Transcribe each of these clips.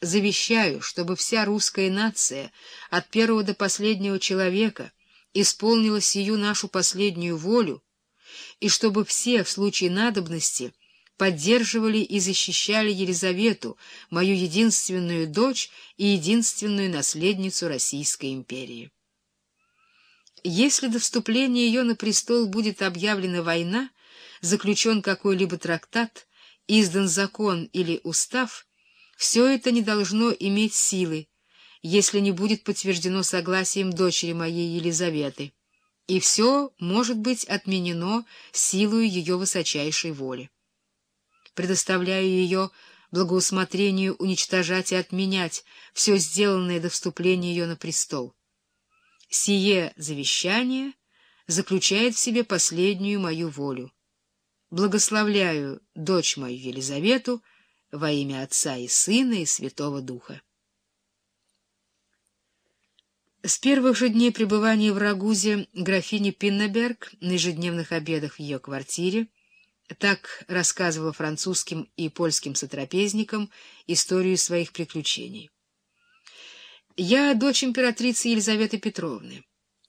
Завещаю, чтобы вся русская нация, от первого до последнего человека, исполнила сию нашу последнюю волю, и чтобы все в случае надобности поддерживали и защищали Елизавету, мою единственную дочь и единственную наследницу Российской империи. Если до вступления ее на престол будет объявлена война, заключен какой-либо трактат, издан закон или устав, все это не должно иметь силы, если не будет подтверждено согласием дочери моей Елизаветы, и все может быть отменено силою ее высочайшей воли. Предоставляю ее благоусмотрению уничтожать и отменять все сделанное до вступления ее на престол. Сие завещание заключает в себе последнюю мою волю. Благословляю дочь мою Елизавету во имя Отца и Сына и Святого Духа. С первых же дней пребывания в Рагузе графини Пиннеберг на ежедневных обедах в ее квартире так рассказывала французским и польским сотрапезникам историю своих приключений. «Я дочь императрицы Елизаветы Петровны,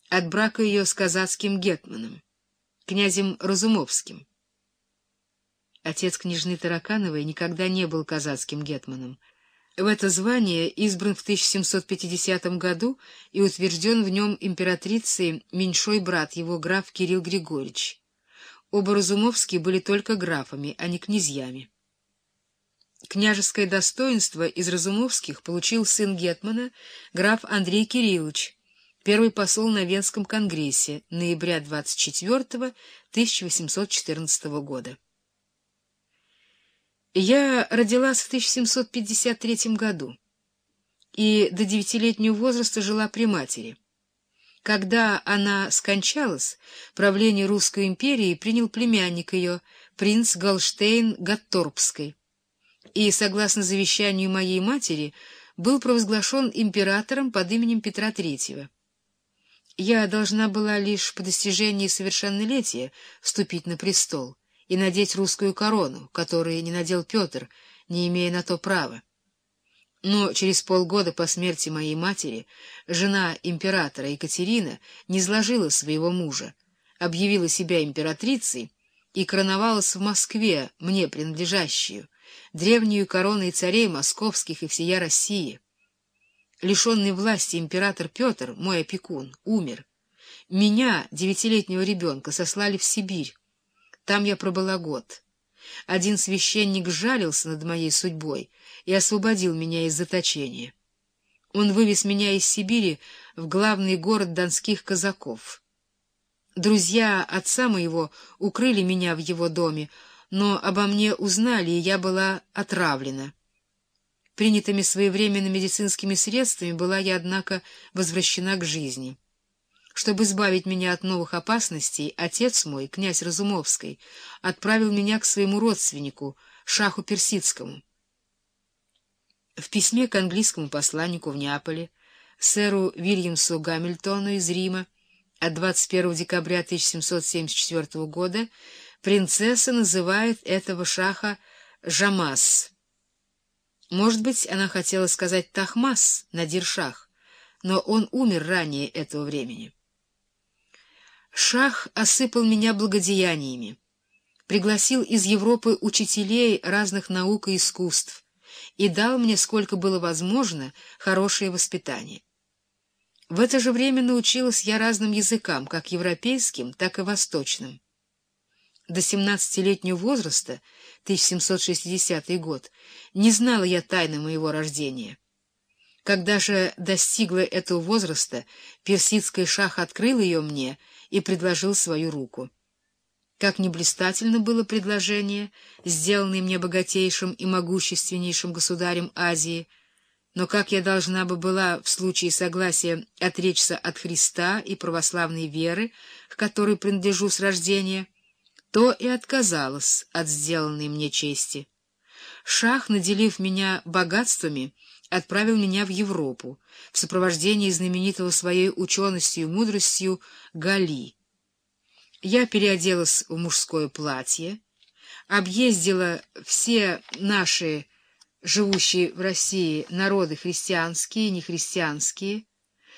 от брака ее с казацким гетманом, князем Разумовским. Отец княжны Таракановой никогда не был казацким гетманом. В это звание избран в 1750 году и утвержден в нем императрицей меньшой брат его граф Кирилл Григорьевич. Оба Разумовские были только графами, а не князьями. Княжеское достоинство из Разумовских получил сын гетмана, граф Андрей Кириллович, первый посол на Венском конгрессе, ноября 24 1814 года. Я родилась в 1753 году и до девятилетнего возраста жила при матери. Когда она скончалась, правление Русской империи принял племянник ее, принц Галштейн Гатторпской, и, согласно завещанию моей матери, был провозглашен императором под именем Петра III. Я должна была лишь по достижении совершеннолетия вступить на престол и надеть русскую корону, которую не надел Петр, не имея на то права. Но через полгода по смерти моей матери жена императора Екатерина не сложила своего мужа, объявила себя императрицей и короновалась в Москве, мне принадлежащую, древнюю короной царей московских и всея России. Лишенный власти император Петр, мой опекун, умер. Меня, девятилетнего ребенка, сослали в Сибирь. Там я пробыла год. Один священник жалился над моей судьбой и освободил меня из заточения. Он вывез меня из Сибири в главный город донских казаков. Друзья отца моего укрыли меня в его доме, но обо мне узнали, и я была отравлена. Принятыми своевременно медицинскими средствами была я, однако, возвращена к жизни. Чтобы избавить меня от новых опасностей, отец мой, князь Разумовский, отправил меня к своему родственнику, шаху Персидскому. В письме к английскому посланнику в Неаполе, сэру Вильямсу Гамильтону из Рима от 21 декабря 1774 года, принцесса называет этого шаха Жамас. Может быть, она хотела сказать Тахмас, Надир-шах, но он умер ранее этого времени. Шах осыпал меня благодеяниями, пригласил из Европы учителей разных наук и искусств и дал мне, сколько было возможно, хорошее воспитание. В это же время научилась я разным языкам, как европейским, так и восточным. До семнадцатилетнего возраста, 1760 год, не знала я тайны моего рождения. Когда же достигла этого возраста, персидский шах открыл ее мне и предложил свою руку. Как не блистательно было предложение, сделанное мне богатейшим и могущественнейшим государем Азии, но как я должна бы была в случае согласия отречься от Христа и православной веры, к которой принадлежу с рождения, то и отказалась от сделанной мне чести. Шах, наделив меня богатствами, отправил меня в Европу в сопровождении знаменитого своей ученостью и мудростью Гали. Я переоделась в мужское платье, объездила все наши живущие в России народы христианские, нехристианские,